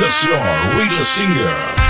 The Star Rita Singer.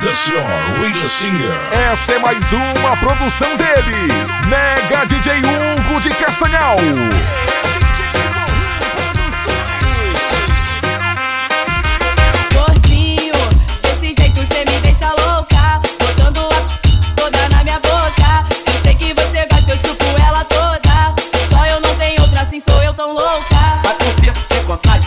The Star Rita Singer. Essa é mais uma produção dele, Mega DJ Hugo de Castanhal. Gordinho, desse jeito cê me deixa louca. Botando a toda na minha boca. Eu sei que você gosta, eu chupo ela toda. Só eu não tenho outra assim, sou eu tão louca. Vai por cima, sem vontade,